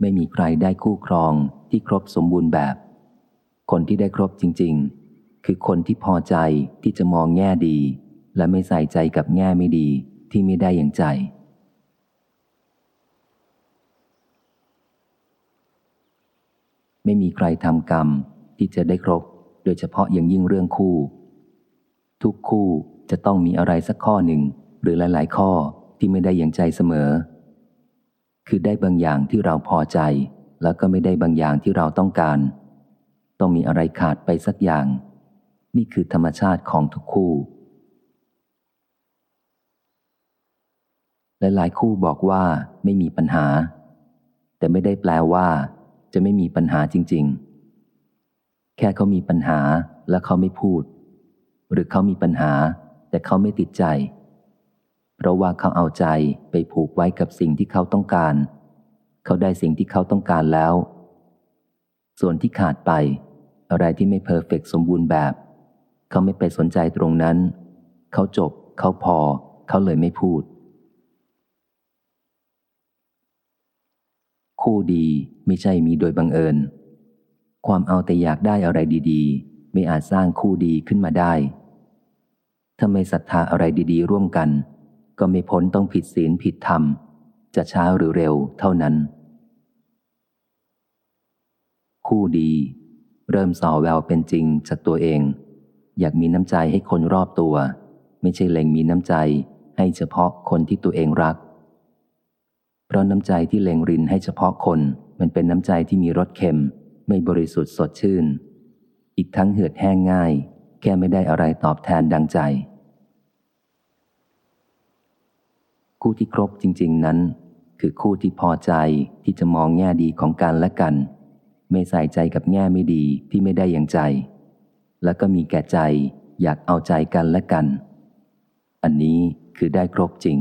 ไม่มีใครได้คู่ครองที่ครบสมบูรณ์แบบ คนที่ได้ครบจริง ๆ คือคนที่พอใจที่จะมองแง่ดี และไม่ใส่ใจกับแง่ไม่ดีที่ไม่ได้อย่างใจ ไม่มีใครทำกรรมที่จะได้ครบ โดยเฉพาะอย่างยิ่งเรื่องคู่ ทุกคู่จะต้องมีอะไรสักข้อหนึ่ง หรือหลาย ๆ ข้อที่ไม่ได้อย่างใจเสมอ คือได้บางอย่างที่เราพอใจ แล้วก็ไม่ได้บางอย่างที่เราต้องการ ต้องมีอะไรขาดไปสักอย่าง นี่คือธรรมชาติของทุกคู่ลหลายคู่บอกว่าไม่มีปัญหา แต่ไม่ได้แปลว่า จะไม่มีปัญหาจริง ๆ แค่เขามีปัญหาและเขาไม่พูด หรือเขามีปัญหา แต่เขาไม่ติดใจ เพราะว่าเขาเอาใจไปผูกไว้กับสิ่งที่เขาต้องการ เขาได้สิ่งที่เขาต้องการแล้ว ส่วนที่ขาดไป อะไรที่ไม่เพอร์เฟกสมบูรณ์แบบ เขาไม่ไปสนใจตรงนั้น เขาจบ เขาพอ เขาเลยไม่พูด คู่ดีไม่ใช่มีโดยบังเอิญ ความเอาแต่อยากได้อะไรดีๆ ไม่อาจสร้างคู่ดีขึ้นมาได้ถ้าไม่ศรัทธาอะไรดีๆ ร่วมกัน ก็ไม่พ้นต้องผิดศีลผิดธรรม จะช้าหรือเร็วเท่านั้น คู่ดี เริ่มส่อแววเป็นจริงจากตัวเอง อยากมีน้ำใจให้คนรอบตัว ไม่ใช่เล็งมีน้ำใจให้เฉพาะคนที่ตัวเองรัก เพราะน้ำใจที่เล็งรินให้เฉพาะคนมันเป็นน้ำใจที่มีรสเค็ม ไม่บริสุทธิ์สดชื่น อีกทั้งเหือดแห้งง่าย แค่ไม่ได้อะไรตอบแทนดังใจ คู่ที่ครบจริง ๆ นั้น คือคู่ที่พอใจที่จะมองแง่ดีของกันและกัน ไม่ใส่ใจกับแง่ไม่ดีที่ไม่ได้อย่างใจ แล้วก็มีแก่ใจอยากเอาใจกันและกัน อันนี้คือได้ครบจริง